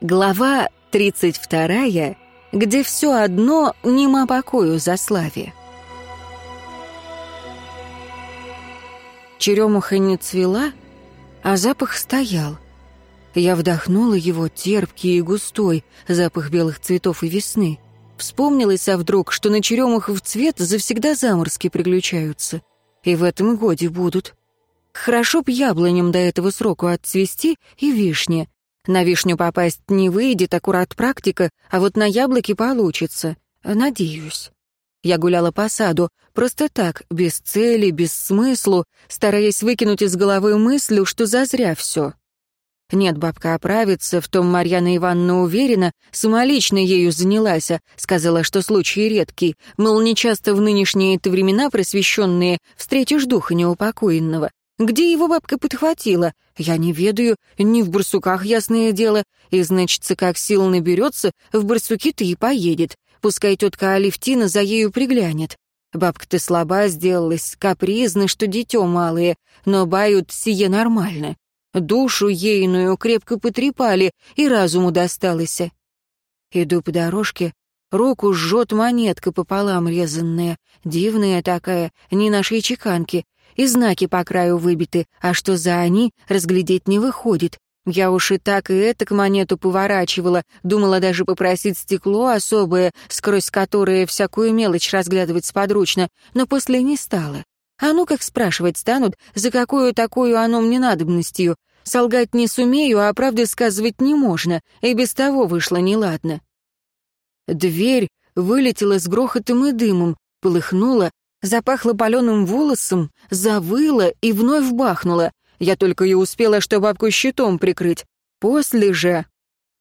Глава 32, где все одно нема покою за славе. Черемуха не цвела, а запах стоял. Я вдохнула его терпкий и густой, запах белых цветов и весны. Вспомнилось, а вдруг, что на черемухов цвет завсегда заморски приключаются. И в этом годе будут. Хорошо б яблоням до этого сроку отцвести и вишне. На вишню попасть не выйдет, аккурат практика, а вот на яблоки получится. Надеюсь. Я гуляла по саду, просто так, без цели, без смыслу, стараясь выкинуть из головы мысль, что зазря все. Нет, бабка оправится, в том Марьяна Ивановна уверена, самолично ею занялась, а сказала, что случай редкий, мол, нечасто в нынешние-то времена просвещенные встретишь духа неупокоенного. Где его бабка подхватила? Я не ведаю, не в барсуках, ясное дело. И, значит, как сил наберется, в барсуки-то и поедет. Пускай тетка Алевтина за ею приглянет. Бабка-то слаба сделалась, капризна, что дитё малые, но бают сие нормально. Душу ейную крепко потрепали, и разуму досталось. Иду по дорожке, руку жжет монетка пополам резанная, дивная такая, не нашей чеканки, и знаки по краю выбиты, а что за они, разглядеть не выходит. Я уж и так и это к монету поворачивала, думала даже попросить стекло особое, сквозь которое всякую мелочь разглядывать сподручно, но после не стала. А ну как спрашивать станут, за какую такую оно мне надобностью? Солгать не сумею, а правды сказывать не можно, и без того вышло неладно. Дверь вылетела с грохотом и дымом, полыхнула, Запахло паленым волосом, завыла и вновь бахнула. Я только и успела, что бабку щитом прикрыть. После же...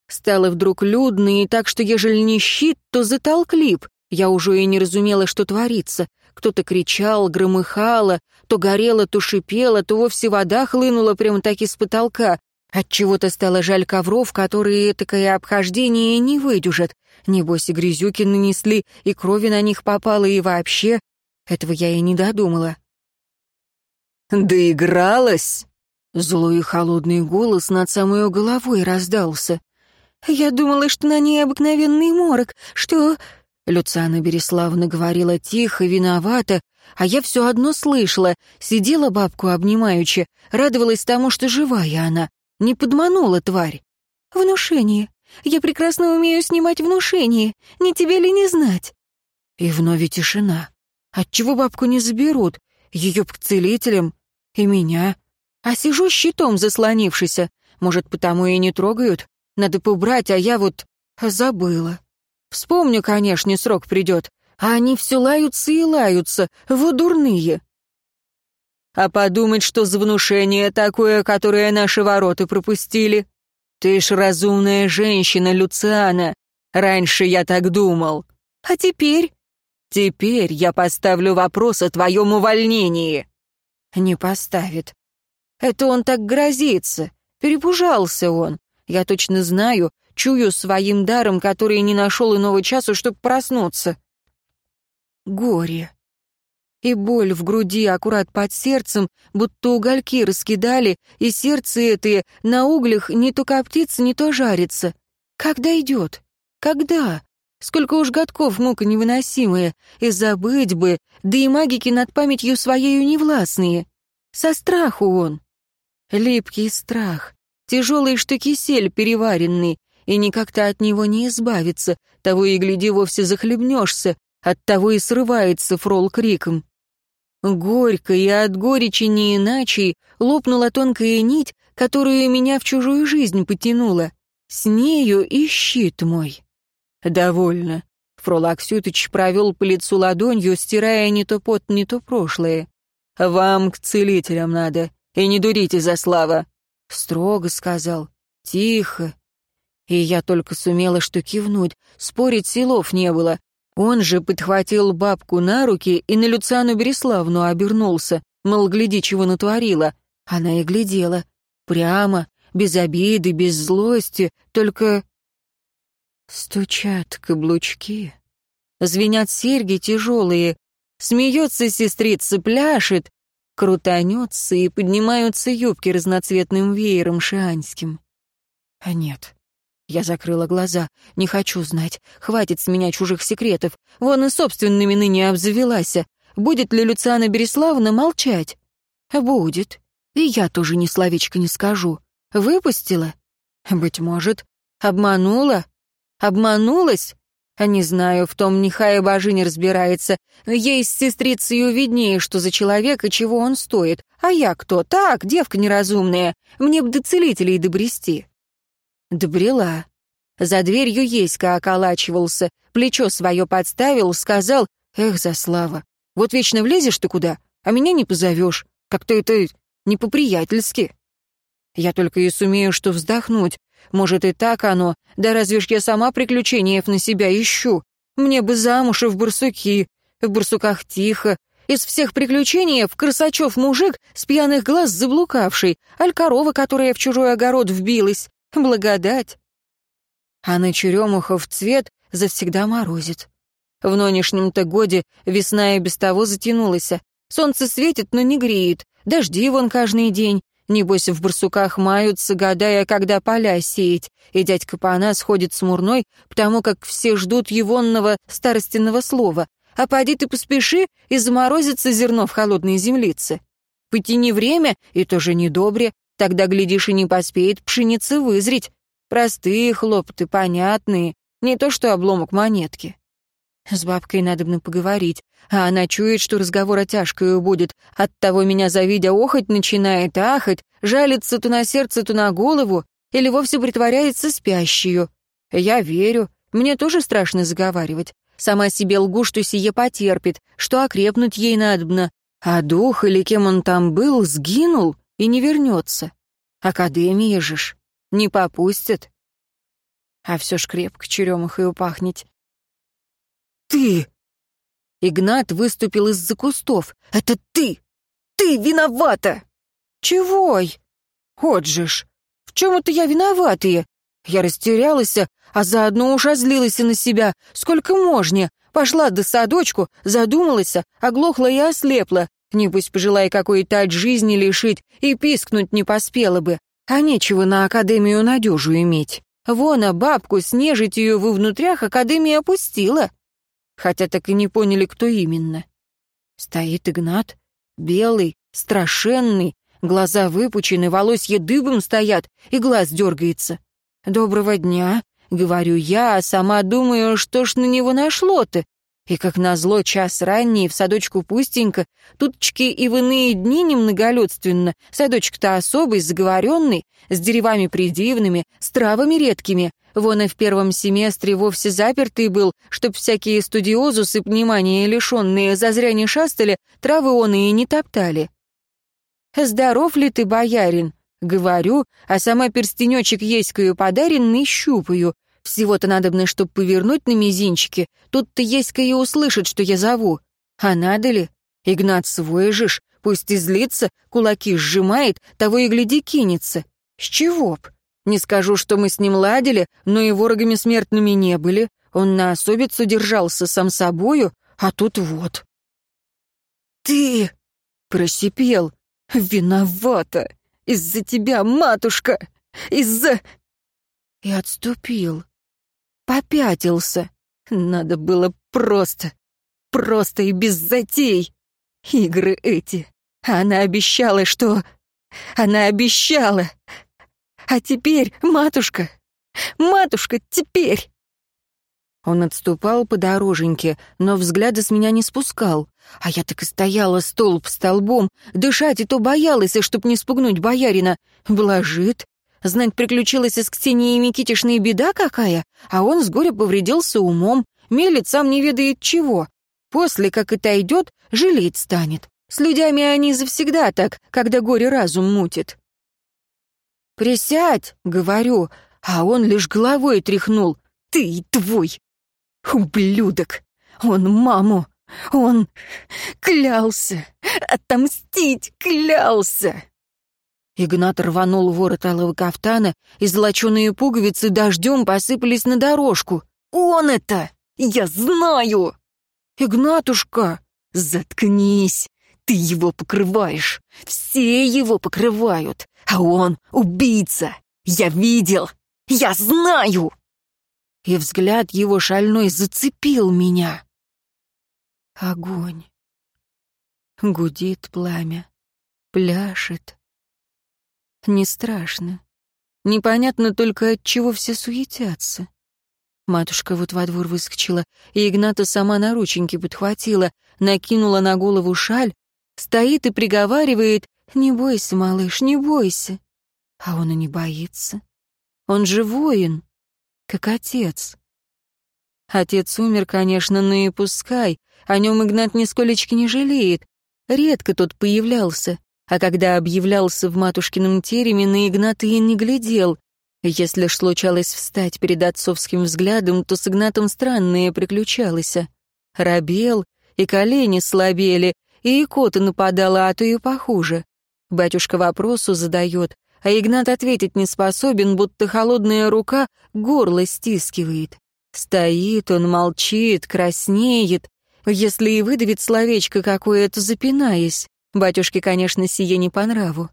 Стало вдруг людно, и так, что ежели не щит, то затолкли б. Я уже и не разумела, что творится. Кто-то кричал, громыхало, то горело, то шипело, то вовсе вода хлынула прямо таки с потолка. Отчего-то стало жаль ковров, которые такое обхождение не выдержат. Небось и грязюки нанесли, и крови на них попало, и вообще этого я и не додумала. «Доигралась?» Злой и холодный голос над самой головой раздался. «Я думала, что на ней обыкновенный морок, что...» Люциана Береславна говорила тихо, виновата, а я все одно слышала, сидела бабку обнимаючи, радовалась тому, что живая она, не подманула тварь. «Внушение. Я прекрасно умею снимать внушение, не тебе ли не знать?» И вновь тишина. Отчего бабку не заберут? Ее к целителям и меня. А сижу щитом заслонившийся. Может, потому и не трогают? Надо побрать, а я вот забыла. Вспомню, конечно, срок придет. А они все лаются и лаются, вот дурные. А подумать, что за внушение такое, которое наши ворота пропустили. Ты ж разумная женщина, Люциана. Раньше я так думал. А теперь? Теперь я поставлю вопрос о твоем увольнении». «Не поставит. Это он так грозится. Перепужался он. Я точно знаю, чую своим даром, который не нашел иного часу, чтобы проснуться. Горе. И боль в груди аккурат под сердцем, будто угольки раскидали, и сердце это на углях не то коптится, не то жарится. Когда идет? Когда? Сколько уж годков мука невыносимая, и забыть бы, да и магики над памятью своею невластные. Со страху он. Липкий страх, тяжелый что кисель переваренный, и никак-то от него не избавиться, того и гляди вовсе захлебнешься, от того и срывается фрол криком. Горько и от горечи не иначе лопнула тонкая нить, которую меня в чужую жизнь потянула. С нею и щит мой. «Довольно». Фрол Аксютыч провел по лицу ладонью, стирая не то пот, не то прошлое. «Вам к целителям надо, и не дурите за слава». Строго сказал, тихо. И я только сумела что кивнуть, спорить силов не было. Он же подхватил бабку на руки и на Люциану Береславну обернулся, мол, гляди, чего натворила. Она и глядела. Прямо, без обиды, без злости, только Стучат каблучки. Звенят серьги тяжелые. Смеется сестрица, пляшет. Крутанется и поднимаются юбки разноцветным веером шианским. А нет, Я закрыла глаза. Не хочу знать. Хватит с меня чужих секретов. Вон и собственными ныне обзавелась. Будет ли Люциана Береславна молчать? Будет. И я тоже ни словечко не скажу. Выпустила? Быть может. Обманула? Обманулась? Не знаю, в том нехай божи не разбирается. Ей с сестрицей виднее, что за человек и чего он стоит. А я кто? Так, девка неразумная. Мне б до целителей добрести. Добрела. За дверью Еська околачивался, плечо свое подставил, сказал, «Эх, Заслава, вот вечно влезешь ты куда, а меня не позовешь. Как-то это не по-приятельски». Я только и сумею что вздохнуть. Может, и так оно, да разве ж я сама приключениев на себя ищу? Мне бы замуж и в барсуки, в барсуках тихо. Из всех приключений Красачев мужик с пьяных глаз заблукавший, аль корова, которая в чужой огород вбилась. Благодать. А на черемухов цвет завсегда морозит. В нынешнем-то годе весна и без того затянулась. Солнце светит, но не греет. Дожди вон каждый день. Небось, в барсуках маются, гадая, когда поля сеять. И дядька Пана сходит с Мурной, потому как все ждут егонного старостиного слова. А поди ты поспеши, и заморозится зерно в холодной землице. Потяни время, и тоже недобре, тогда, глядишь, и не поспеет пшеница вызреть. Простые хлопоты, понятные, не то что обломок монетки. С бабкой надо бы поговорить, а она чует, что разговора тяжкою будет. Оттого меня, завидя, охоть начинает, ахать, жалится то на сердце, то на голову, или вовсе притворяется спящую. Я верю, мне тоже страшно заговаривать. Сама себе лгу, что сие потерпит, что окрепнуть ей надобно. А дух, или кем он там был, сгинул и не вернется. Академия же ж, не попустят. А все ж крепко черемах и упахнет. «Ты!» Игнат выступил из-за кустов. «Это ты! Ты виновата!» «Чегой?» «Вот же ж! В чем это я виноватая?» Я растерялась, а заодно уж озлилась на себя. Сколько можно? Пошла до садочку, задумалась, оглохла и ослепла. Небось, пожелая какой-то от жизни лишить, и пискнуть не поспела бы. А нечего на Академию надежу иметь. Вон, а бабку с нежитью во внутрях Академия опустила хотя так и не поняли, кто именно. Стоит Игнат, белый, страшенный, глаза выпучены, волосья дыбом стоят, и глаз дергается. «Доброго дня», — говорю я, а сама думаю, что ж на него нашло-то. И как назло, час ранний, в садочку пустенько, тутчки и в иные дни немноголюдственно, садочек-то особый, заговоренный, с деревами придивными, с травами редкими, вон и в первом семестре вовсе запертый был, чтоб всякие студиозусы, внимания лишенные, зазря не шастали, травы он и не топтали. «Здоров ли ты, боярин?» Говорю, а сама перстенечек еською подаренный щупаю, всего-то надобно, чтоб повернуть на мизинчике. Тут-то Еська и услышит, что я зову. А надо ли? Игнат свой же ж, пусть и злится, кулаки сжимает, того и гляди кинется. С чего б? Не скажу, что мы с ним ладили, но и ворогами смертными не были. Он на особицу держался сам собою, а тут вот. «Ты!» — просипел. «Виновата! Из-за тебя, матушка! Из-за...» И отступил попятился. Надо было просто, просто и без затей. Игры эти. Она обещала, что... Она обещала. А теперь, матушка, матушка, теперь... Он отступал по дороженьке, но взгляда с меня не спускал. А я так и стояла столб столбом, дышать и то боялась, чтоб не спугнуть боярина. Блажит, Знать, приключилась из Ксении Микитишной беда какая, а он с горя повредился умом, мелет сам не ведает чего. После, как это идет, жалеть станет. С людьми они завсегда так, когда горе разум мутит. «Присядь», — говорю, а он лишь головой тряхнул. «Ты и твой! Ублюдок! Он маму! Он клялся! Отомстить клялся!» Игнат рванул ворот алого кафтана, и золоченые пуговицы дождем посыпались на дорожку. «Он это! Я знаю!» «Игнатушка!» «Заткнись! Ты его покрываешь! Все его покрывают! А он убийца! Я видел! Я знаю!» И взгляд его шальной зацепил меня. Огонь. Гудит пламя, пляшет. Не страшно. Непонятно только, от чего все суетятся. Матушка вот во двор выскочила, и Игната сама на рученьки подхватила, накинула на голову шаль, стоит и приговаривает «Не бойся, малыш, не бойся». А он и не боится. Он же воин, как отец. Отец умер, конечно, но и пускай. О нем Игнат нисколечки не жалеет. Редко тот появлялся, а когда объявлялся в матушкином тереме, на Игната не глядел. Если ж случалось встать перед отцовским взглядом, то с Игнатом странное приключалось. Робел, и колени слабели, и икота нападала, а то и похуже. Батюшка вопросу задает, а Игнат ответить не способен, будто холодная рука горло стискивает. Стоит он, молчит, краснеет. Если и выдавит словечко какое-то, запинаясь. Батюшке, конечно, сие не по нраву.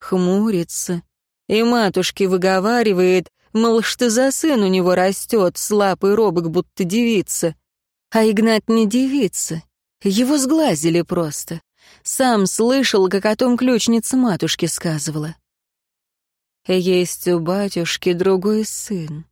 Хмурится. И матушке выговаривает, мол, что за сын у него растет, слабый робок, будто девица. А Игнат не девица. Его сглазили просто. Сам слышал, как о том ключница матушки сказывала. Есть у батюшки другой сын.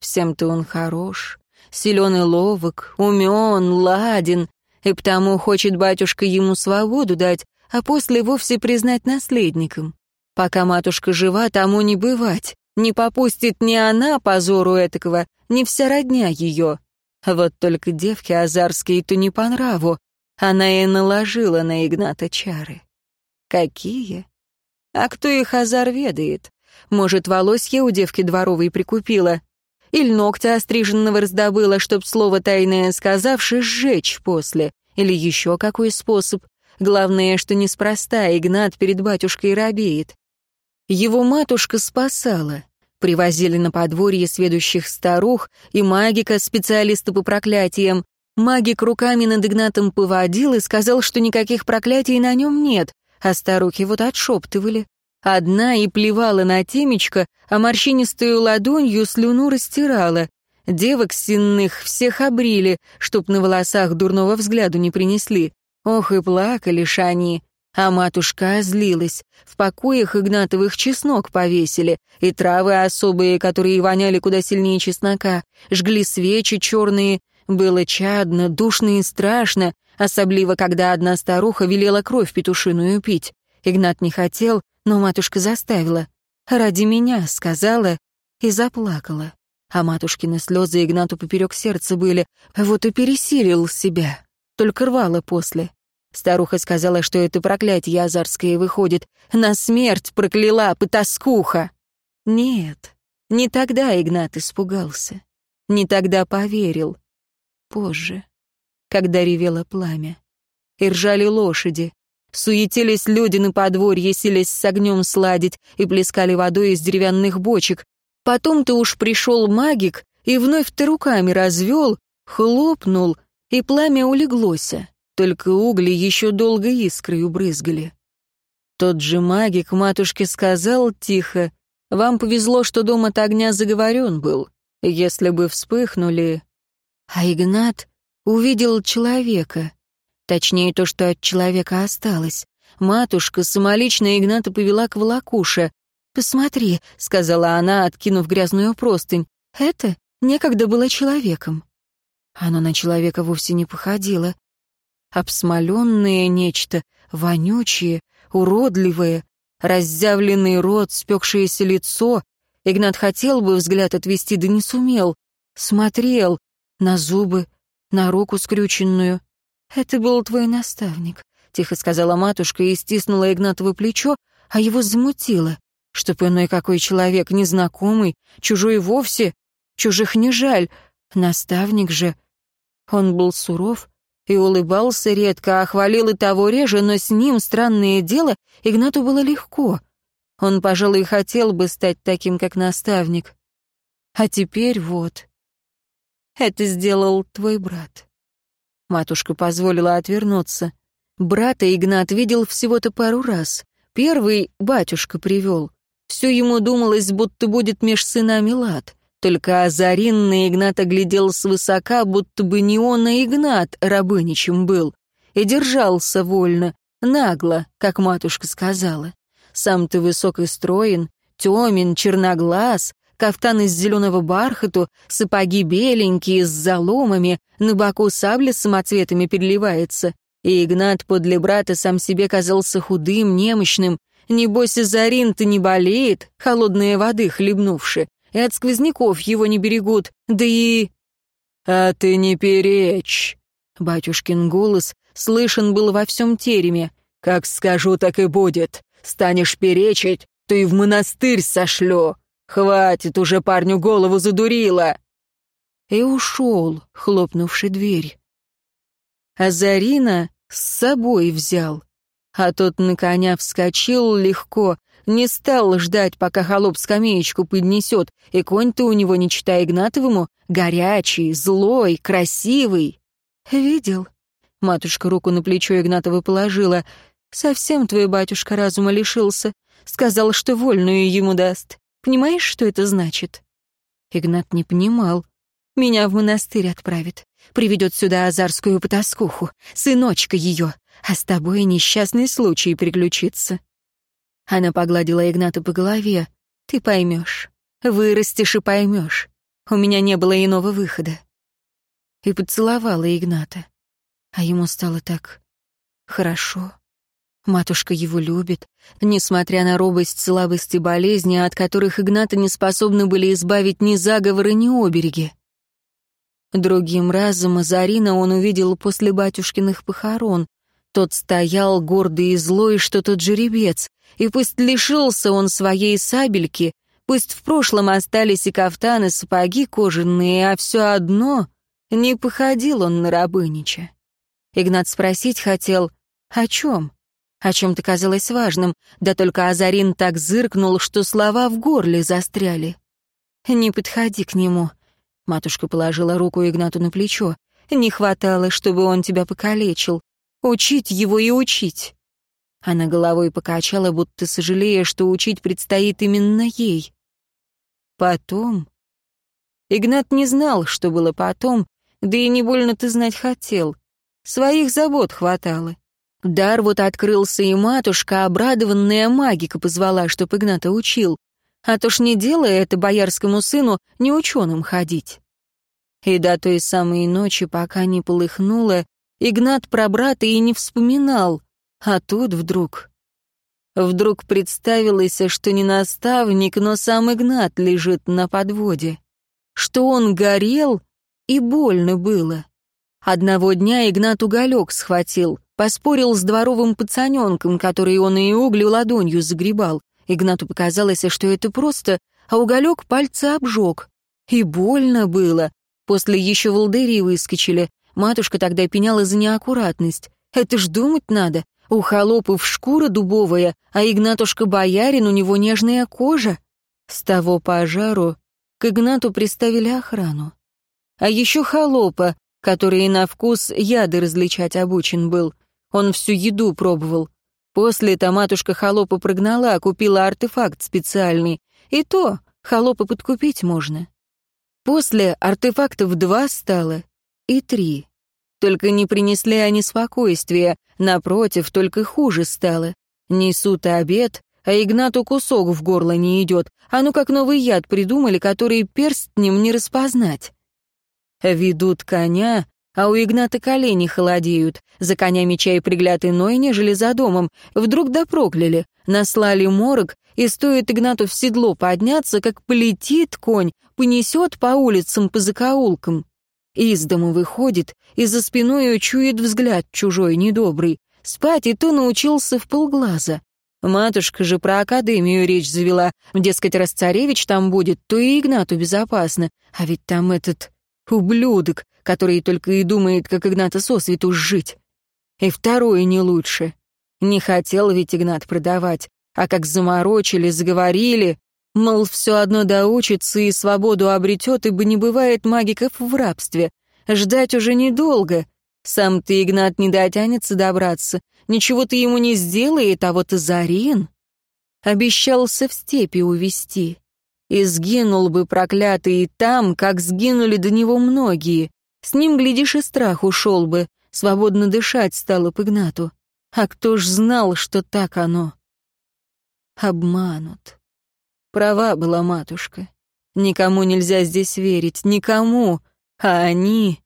Всем-то он хорош, силен и ловок, умен, ладен, и потому хочет батюшка ему свободу дать, а после вовсе признать наследником. Пока матушка жива, тому не бывать. Не попустит ни она позору этакого, ни вся родня ее. Вот только девке Азарской-то не по нраву. Она и наложила на Игната чары. Какие? А кто их Азар ведает? Может, волосье у девки дворовой прикупила? Или ногтя остриженного раздобыла, чтоб слово тайное сказавши, сжечь после? Или еще какой способ? Главное, что неспроста Игнат перед батюшкой робеет. Его матушка спасала. Привозили на подворье сведущих старух и магика, специалиста по проклятиям. Магик руками над Игнатом поводил и сказал, что никаких проклятий на нем нет, а старухи вот отшептывали. Одна и плевала на темечко, а морщинистую ладонью слюну растирала. Девок сенных всех обрили, чтоб на волосах дурного взгляду не принесли. Ох и плакали ж они. А матушка озлилась. В покоях Игнатовых чеснок повесили, и травы особые, которые воняли куда сильнее чеснока, жгли свечи черные. Было чадно, душно и страшно, особливо, когда одна старуха велела кровь петушиную пить. Игнат не хотел, но матушка заставила. «Ради меня», — сказала, и заплакала. А матушкины слезы Игнату поперек сердца были, вот и пересилил себя, только рвало после. Старуха сказала, что это проклятие азарское выходит. На смерть прокляла, потаскуха. Нет, не тогда Игнат испугался. Не тогда поверил. Позже, когда ревело пламя. И ржали лошади, Суетились люди на подворье, сились с огнем сладить и плескали водой из деревянных бочек. Потом-то уж пришел магик и вновь ты руками развел, хлопнул, и пламя улеглося, только угли еще долго искрою брызгали. Тот же магик матушке сказал тихо, «Вам повезло, что дом от огня заговорен был. Если бы вспыхнули...» А Игнат увидел человека — Точнее, то, что от человека осталось. Матушка самолично Игната повела к волокуше. «Посмотри», — сказала она, откинув грязную простынь, — «это некогда было человеком». Оно на человека вовсе не походило. Обсмоленное нечто, вонючее, уродливое, разъявленный рот, спекшееся лицо. Игнат хотел бы взгляд отвести, да не сумел. Смотрел на зубы, на руку скрюченную, «Это был твой наставник», — тихо сказала матушка и стиснула Игнатово плечо, а его замутило. Чтоб иной какой человек, незнакомый, чужой вовсе, чужих не жаль, наставник же. Он был суров и улыбался редко, а хвалил и того реже, но с ним, странное дело, Игнату было легко. Он, пожалуй, хотел бы стать таким, как наставник. А теперь вот. Это сделал твой брат. Матушка позволила отвернуться. Брата Игнат видел всего-то пару раз. Первый батюшка привел. Все ему думалось, будто будет меж сынами лад. Только Азарин на Игната глядел свысока, будто бы не он, а Игнат рабыничем был. И держался вольно, нагло, как матушка сказала. Сам ты высок и строен, темен, черноглаз, кафтан из зеленого бархату, сапоги беленькие, с заломами, на боку сабля с самоцветами переливается. И Игнат подле брата сам себе казался худым, немощным. Небось, Зарин-то не болеет, холодные воды хлебнувши, и от сквозняков его не берегут, да и... «А ты не перечь!» Батюшкин голос слышен был во всем тереме. «Как скажу, так и будет. Станешь перечить, то и в монастырь сошлю. Хватит уже парню голову задурила!» И ушел, хлопнувши дверь. А Зарина с собой взял. А тот на коня вскочил легко, не стал ждать, пока холоп скамеечку поднесет, и конь-то у него, не читая Игнатовому, горячий, злой, красивый. «Видел?» — матушка руку на плечо Игнатова положила. «Совсем твой батюшка разума лишился. Сказал, что вольную ему даст. Понимаешь, что это значит?» Игнат не понимал. «Меня в монастырь отправит. Приведет сюда азарскую потаскуху, сыночка ее, а с тобой несчастный случай приключится». Она погладила Игната по голове. «Ты поймешь. Вырастешь и поймешь. У меня не было иного выхода». И поцеловала Игната. А ему стало так хорошо. Матушка его любит, несмотря на робость, слабость и болезни, от которых Игната не способны были избавить ни заговоры, ни обереги. Другим разом Азарина он увидел после батюшкиных похорон. Тот стоял гордый и злой, что тот жеребец, и пусть лишился он своей сабельки, пусть в прошлом остались и кафтаны, сапоги кожаные, а все одно не походил он на рабынича. Игнат спросить хотел, о чем? О чем-то казалось важным, да только Азарин так зыркнул, что слова в горле застряли. «Не подходи к нему», — матушка положила руку Игнату на плечо. «Не хватало, чтобы он тебя покалечил. Учить его и учить». Она головой покачала, будто сожалея, что учить предстоит именно ей. Потом... Игнат не знал, что было потом, да и не больно ты знать хотел. Своих забот хватало. Дар вот открылся, и матушка, обрадованная магика, позвала, чтоб Игната учил. А то ж не делая это боярскому сыну не ученым ходить. И до той самой ночи, пока не полыхнуло, Игнат про брата и не вспоминал. А тут вдруг... Вдруг представилось, что не наставник, но сам Игнат лежит на подводе. Что он горел, и больно было. Одного дня Игнат уголек схватил, поспорил с дворовым пацаненком, который он и углю ладонью загребал. Игнату показалось, что это просто, а уголек пальцы обжег. И больно было. После еще волдыри выскочили. Матушка тогда пеняла за неаккуратность. Это ж думать надо. У холопов шкура дубовая, а Игнатушка боярин, у него нежная кожа. С того пожару к Игнату приставили охрану. А еще холопа, который на вкус яды различать обучен был. Он всю еду пробовал. После-то матушка холопа прогнала, купила артефакт специальный. И то холопа подкупить можно. После артефактов два стало и три. Только не принесли они спокойствия, напротив, только хуже стало. Несут обед, а Игнату кусок в горло не идет, а ну как новый яд придумали, который перстнем не распознать. Ведут коня, а у Игната колени холодеют. За конями чай пригляд иной, нежели за домом. Вдруг да прокляли. Наслали морок, и стоит Игнату в седло подняться, как полетит конь, понесет по улицам, по закоулкам. Из дому выходит, и за спиной чует взгляд чужой, недобрый. Спать и то научился в полглаза. Матушка же про академию речь завела. Дескать, раз царевич там будет, то и Игнату безопасно. А ведь там этот Ублюдок, который только и думает, как Игната сосвету жить. И второе не лучше. Не хотел ведь Игнат продавать, а как заморочили, заговорили, мол, все одно доучится и свободу обретет, ибо не бывает магиков в рабстве. Ждать уже недолго. Сам ты, Игнат, не дотянется добраться. Ничего ты ему не сделает, а вот Изарин... обещался в степи увести. И сгинул бы проклятый и там, как сгинули до него многие. С ним, глядишь, и страх ушел бы, свободно дышать стало бы Игнату. А кто ж знал, что так оно? Обманут. Права была матушка. Никому нельзя здесь верить, никому. А они...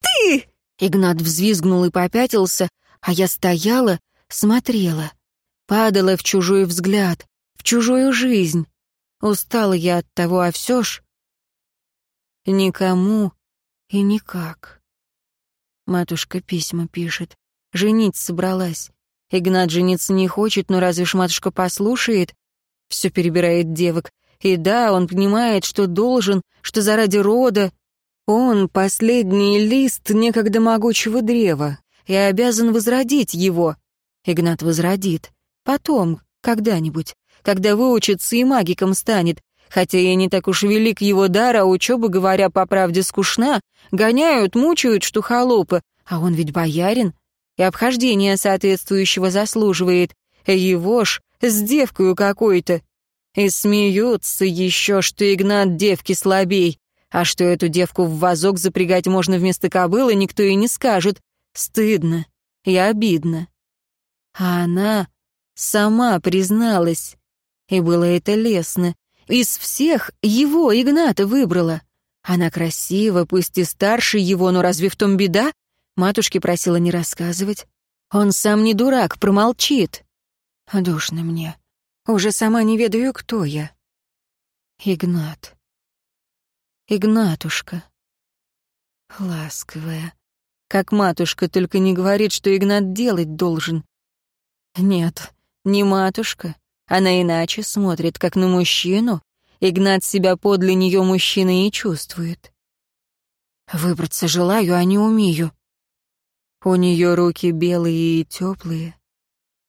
«Ты!» — Игнат взвизгнул и попятился, а я стояла, смотрела. Падала в чужой взгляд, в чужую жизнь. Устала я от того, а все ж... Никому и никак. Матушка письма пишет. Женить собралась. Игнат жениться не хочет, но разве ж матушка послушает? Все перебирает девок. И да, он понимает, что должен, что заради рода. Он — последний лист некогда могучего древа и обязан возродить его. Игнат возродит. Потом, когда-нибудь, когда выучится и магиком станет, хотя и не так уж велик его дар, а учеба, говоря по правде, скучна, гоняют, мучают, что холопы, а он ведь боярин, и обхождение соответствующего заслуживает. Его ж с девкою какой-то. И смеются еще, что Игнат девки слабей, а что эту девку в вазок запрягать можно вместо кобылы, никто и не скажет. Стыдно и обидно. А она сама призналась. И было это лестно. Из всех его Игната выбрала. Она красива, пусть и старше его, но разве в том беда? Матушке просила не рассказывать. Он сам не дурак, промолчит. Душно мне. Уже сама не ведаю, кто я. Игнат. Игнатушка. Ласковая. Как матушка, только не говорит, что Игнат делать должен. Нет, не матушка. Она иначе смотрит, как на мужчину. Игнат себя подле нее мужчины и чувствует. Выбраться желаю, а не умею. У нее руки белые и теплые,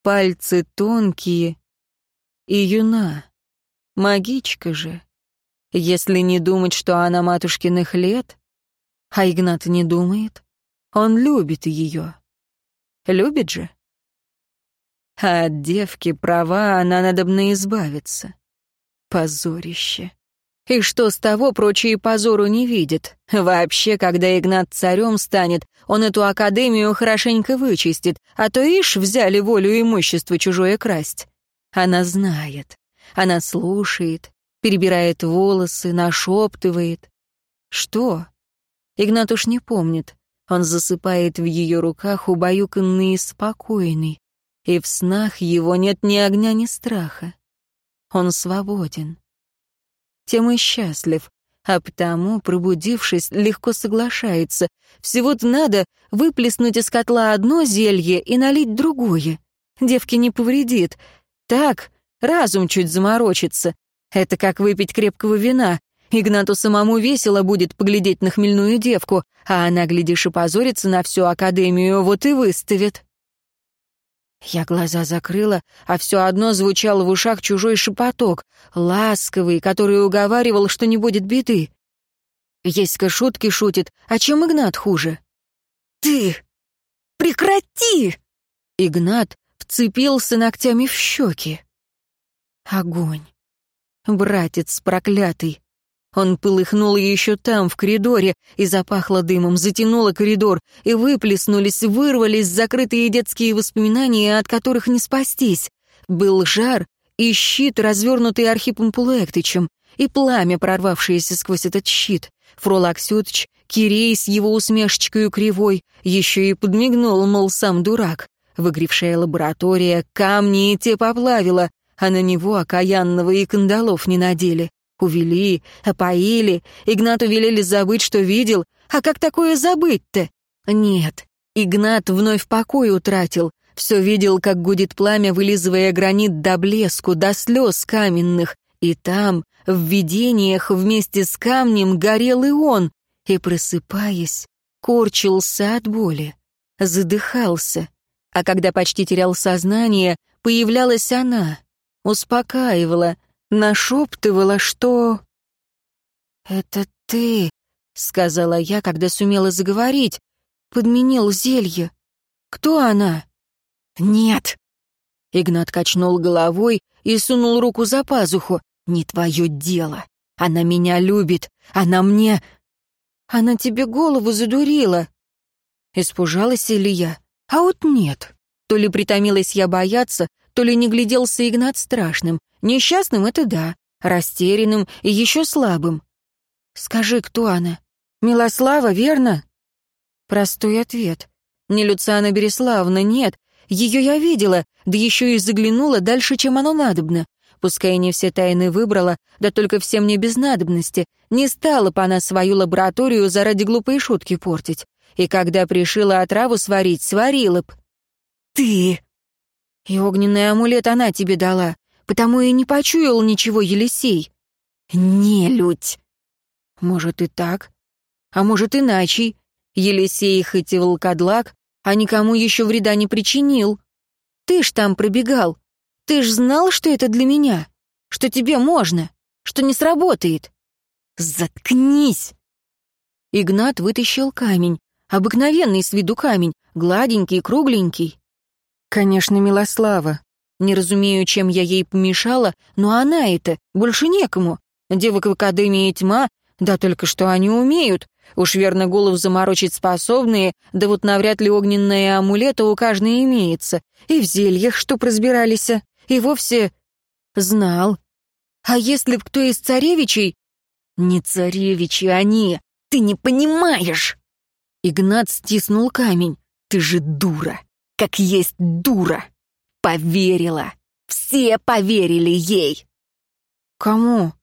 пальцы тонкие и юна. Магичка же. Если не думать, что она матушкиных лет, а Игнат не думает, он любит ее. Любит же. А от девки права она надобно избавиться. Позорище. И что с того, прочие позору не видят. Вообще, когда Игнат царем станет, он эту академию хорошенько вычистит, а то ишь взяли волю имущество чужое красть. Она знает, она слушает, перебирает волосы, нашептывает. Что? Игнат уж не помнит. Он засыпает в ее руках, убаюканный и спокойный и в снах его нет ни огня, ни страха. Он свободен. Тем и счастлив, а потому, пробудившись, легко соглашается. Всего-то надо выплеснуть из котла одно зелье и налить другое. Девке не повредит. Так, разум чуть заморочится. Это как выпить крепкого вина. Игнату самому весело будет поглядеть на хмельную девку, а она, глядишь, и позорится на всю академию, вот и выставит. Я глаза закрыла, а все одно звучал в ушах чужой шепоток, ласковый, который уговаривал, что не будет беды. Еська шутки шутит, а чем Игнат хуже? «Ты! Прекрати!» Игнат вцепился ногтями в щеки. Огонь. Братец проклятый. Он полыхнул еще там, в коридоре, и запахло дымом, затянуло коридор, и выплеснулись, вырвались закрытые детские воспоминания, от которых не спастись. Был жар и щит, развернутый Архипом Пулуэктычем, и пламя, прорвавшееся сквозь этот щит. Фрол Аксютыч, Кирей с его усмешечкой кривой, еще и подмигнул, мол, сам дурак. Выгревшая лаборатория, камни и те поплавила, а на него окаянного и кандалов не надели. Увели, опоили, Игнату велели забыть, что видел. А как такое забыть-то? Нет, Игнат вновь покой утратил. Все видел, как гудит пламя, вылизывая гранит до блеску, до слез каменных. И там, в видениях, вместе с камнем горел и он. И, просыпаясь, корчился от боли, задыхался. А когда почти терял сознание, появлялась она, успокаивала, нашептывала, что... «Это ты», — сказала я, когда сумела заговорить. «Подменил зелье. Кто она?» «Нет». Игнат качнул головой и сунул руку за пазуху. «Не твое дело. Она меня любит. Она мне...» «Она тебе голову задурила». Испужалась ли я? А вот нет. То ли притомилась я бояться, то ли не гляделся Игнат страшным. Несчастным — это да, растерянным и еще слабым. «Скажи, кто она? Милослава, верно?» Простой ответ. Не Люциана Береславна, нет. Ее я видела, да еще и заглянула дальше, чем оно надобно. Пускай не все тайны выбрала, да только всем мне без надобности. Не стала бы она свою лабораторию заради глупой шутки портить. И когда пришила отраву сварить, сварила б. Ты! И огненный амулет она тебе дала, потому и не почуял ничего Елисей. Не людь! Может и так, а может иначе. Елисей хоть и волкодлак, а никому еще вреда не причинил. Ты ж там пробегал, ты ж знал, что это для меня, что тебе можно, что не сработает. Заткнись!» Игнат вытащил камень, обыкновенный с виду камень, гладенький, кругленький. Конечно, Милослава. Не разумею, чем я ей помешала, но она это, больше некому. Девок в Академии тьма, да только что они умеют. Уж верно голову заморочить способные, да вот навряд ли огненные амулеты у каждой имеется. И в зельях, чтоб разбирались и вовсе знал. А если б кто из царевичей... Не царевичи они, ты не понимаешь. Игнат стиснул камень. Ты же дура, как есть дура. Поверила. Все поверили ей. Кому?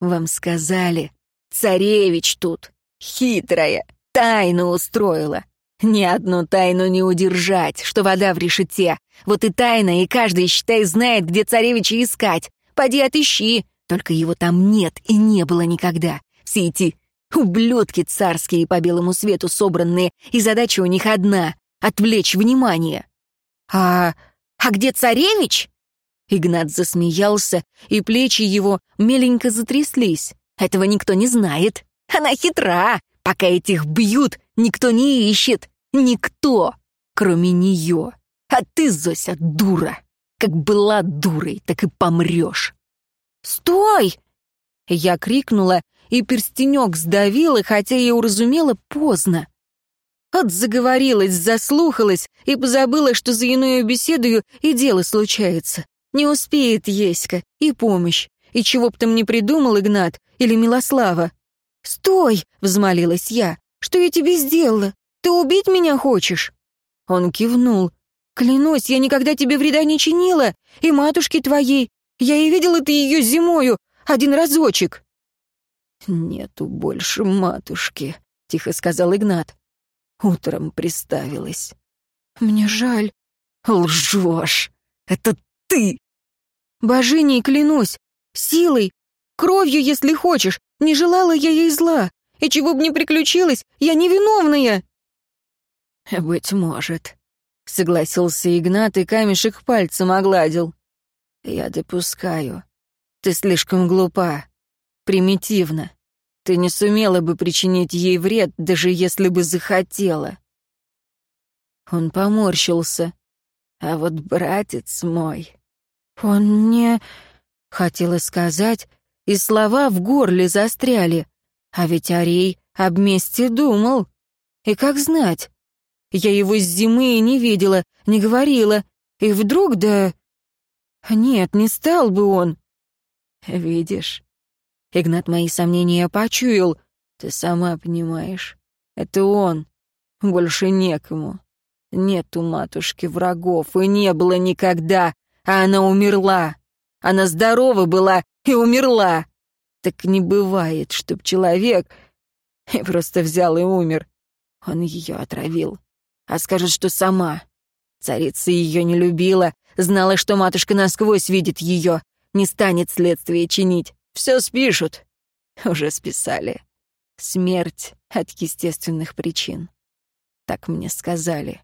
Вам сказали. Царевич тут. Хитрая. Тайну устроила. Ни одну тайну не удержать, что вода в решете. Вот и тайна, и каждый, считай, знает, где царевича искать. Поди отыщи. Только его там нет и не было никогда. Все эти ублюдки царские по белому свету собранные, и задача у них одна — отвлечь внимание. А... а где царевич? Игнат засмеялся, и плечи его меленько затряслись. Этого никто не знает. Она хитра. Пока этих бьют, никто не ищет. Никто, кроме нее. А ты, Зося, дура. Как была дурой, так и помрешь. «Стой!» Я крикнула, и перстенек сдавила, хотя я уразумела поздно. От заговорилась, заслухалась и позабыла, что за иную беседую и дело случается. Не успеет Еська, и помощь. И чего б там не придумал Игнат или Милослава. «Стой!» — взмолилась я. «Что я тебе сделала? Ты убить меня хочешь?» Он кивнул. «Клянусь, я никогда тебе вреда не чинила, и матушке твоей. Я и видела ты ее зимою, один разочек». «Нету больше матушки», — тихо сказал Игнат. Утром приставилась. «Мне жаль». «Лжешь! Это ты!» «Божиней клянусь! Силой! Кровью, если хочешь! Не желала я ей зла! И чего бы ни приключилось, я невиновная!» «Быть может», — согласился Игнат и камешек пальцем огладил. «Я допускаю. Ты слишком глупа, примитивна. Ты не сумела бы причинить ей вред, даже если бы захотела». Он поморщился. «А вот братец мой...» «Он не...» — хотела сказать, и слова в горле застряли. А ведь Арей об месте думал. И как знать? Я его с зимы не видела, не говорила. И вдруг да... Нет, не стал бы он. Видишь? Игнат мои сомнения почуял. Ты сама понимаешь. Это он. Больше некому. Нет у матушки врагов, и не было никогда, а она умерла. Она здорова была и умерла. Так не бывает, чтоб человек просто взял и умер. Он ее отравил. А скажет, что сама. Царица ее не любила, знала, что матушка насквозь видит ее, не станет следствие чинить. Все спишут. Уже списали. Смерть от естественных причин. Так мне сказали.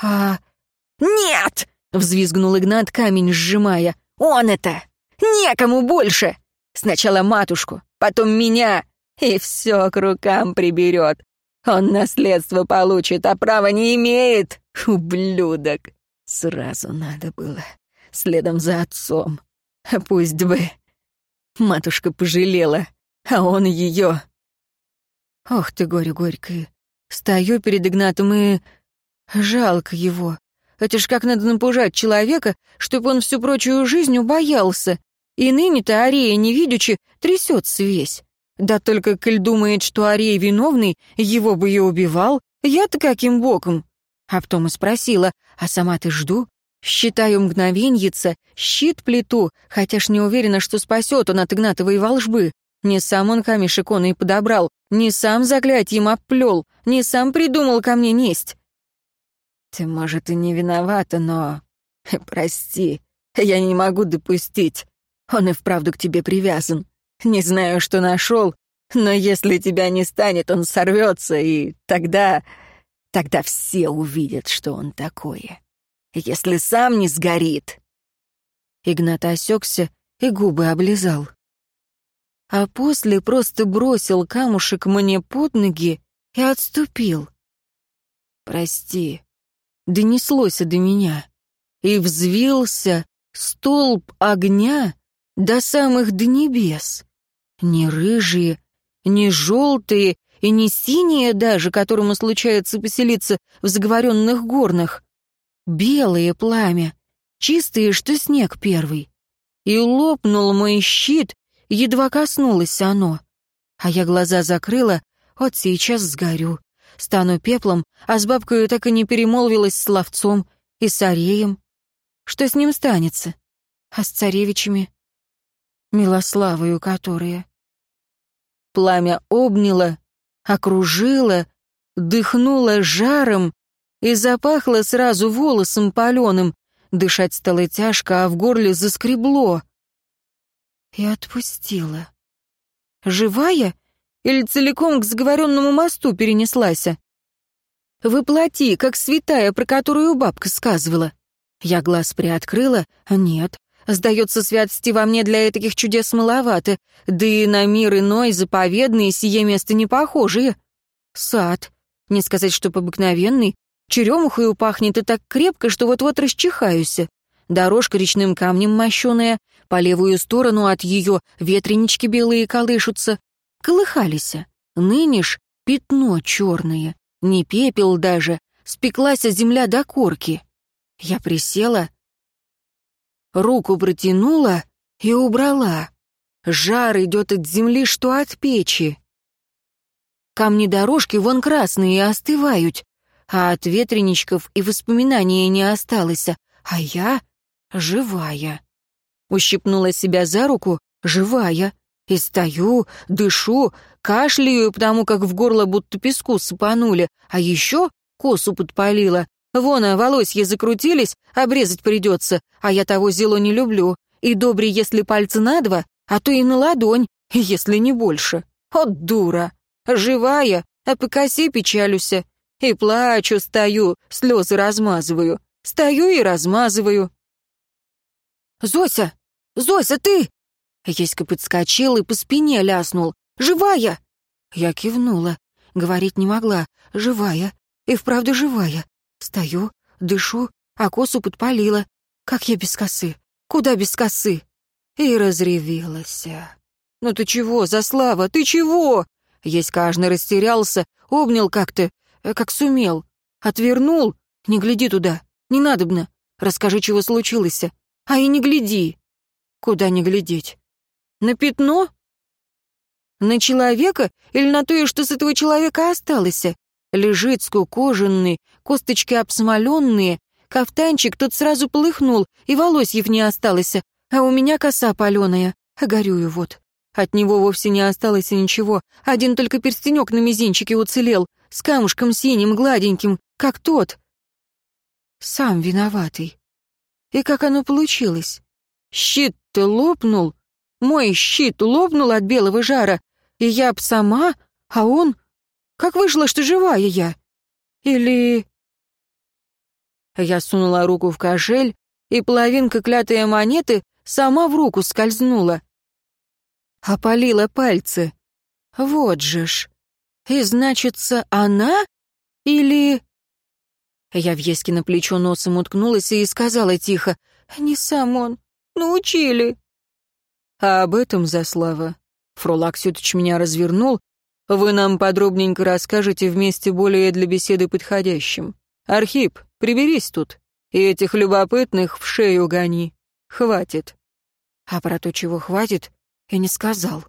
«А... нет!» — взвизгнул Игнат, камень сжимая. «Он это! Некому больше! Сначала матушку, потом меня, и все к рукам приберет. Он наследство получит, а права не имеет, ублюдок. Сразу надо было. Следом за отцом. Пусть бы. Матушка пожалела, а он ее. Ох ты, горе горькое. Стою перед Игнатом и... Жалко его. Это ж как надо напужать человека, чтобы он всю прочую жизнь убоялся. И ныне-то Арея, не видячи, трясется весь. Да только коль думает, что Арей виновный, его бы и убивал, я-то каким боком? А потом и спросила, а сама ты жду? Считаю мгновеньица, щит плету, хотя ж не уверена, что спасет он от Игнатовой волжбы. Не сам он камешек он и подобрал, не сам заклятьем обплел, не сам придумал ко мне несть. Ты, может, и не виновата, но... Прости, я не могу допустить. Он и вправду к тебе привязан. Не знаю, что нашел, но если тебя не станет, он сорвется, и тогда... Тогда все увидят, что он такое. Если сам не сгорит. Игнат осекся и губы облизал а после просто бросил камушек мне под ноги и отступил. «Прости», — донеслось до меня, и взвился столб огня до самых до небес. Не рыжие, не желтые и не синие даже, которому случается поселиться в заговоренных горнах. Белое пламя, чистые, что снег первый. И лопнул мой щит, Едва коснулось оно. А я глаза закрыла, вот сейчас сгорю. Стану пеплом, а с бабкой так и не перемолвилась с ловцом и с Ареем. Что с ним станется? А с царевичами? Милославою которые. Пламя обняло, окружило, дыхнуло жаром и запахло сразу волосом паленым. Дышать стало тяжко, а в горле заскребло и отпустила. Живая или целиком к заговоренному мосту перенеслась? Воплоти, как святая, про которую бабка сказывала. Я глаз приоткрыла, нет. Сдается, святости во мне для таких чудес маловато, да и на мир иной, заповедный, сие место не похожие. Сад. Не сказать, что обыкновенный. Черемухою пахнет и так крепко, что вот-вот расчихаюсь. Дорожка речным камнем мощеная, по левую сторону от ее ветренички белые колышутся. Колыхались. Ныне пятно черное, не пепел даже, спеклась земля до корки. Я присела, руку протянула и убрала. Жар идет от земли, что от печи. Камни дорожки вон красные остывают, а от ветреничков и воспоминания не осталось, а я живая. Ущипнула себя за руку, живая. И стою, дышу, кашляю, потому как в горло будто песку сыпанули, а еще косу подпалила. Вон, а волосья закрутились, обрезать придется, а я того зело не люблю. И добре, если пальцы на два, а то и на ладонь, если не больше. От дура. Живая, а по косе печалюся. И плачу, стою, слезы размазываю. Стою и размазываю. «Зося! Зося, ты!» Еська подскочил и по спине ляснул. «Живая!» Я кивнула. Говорить не могла. «Живая. И вправду живая. Стою, дышу, а косу подпалила. Как я без косы? Куда без косы?» И разревелась. «Ну ты чего, Заслава, ты чего?» Есть каждый растерялся, обнял как-то, как сумел. Отвернул. «Не гляди туда, не надобно. Расскажи, чего случилось. А и не гляди. Куда не глядеть? На пятно? На человека или на то, что с этого человека осталось? Лежит скукоженный, косточки обсмоленные, кафтанчик тут сразу полыхнул, и волосьев не осталось, а у меня коса паленая, горюю вот. От него вовсе не осталось ничего, один только перстенек на мизинчике уцелел, с камушком синим, гладеньким, как тот. Сам виноватый. И как оно получилось? Щит-то лопнул. Мой щит лопнул от белого жара, и я б сама, а он... Как вышло, что живая я? Или... Я сунула руку в кошель, и половинка клятой монеты сама в руку скользнула. Опалила пальцы. Вот же ж. И значится, она или... Я в на плечо носом уткнулась и сказала тихо, «Не сам он. Научили». А об этом, Заслава, Фролак Сютыч меня развернул, вы нам подробненько расскажете вместе более для беседы подходящим. Архип, приберись тут, и этих любопытных в шею гони. Хватит. А про то, чего хватит, я не сказал.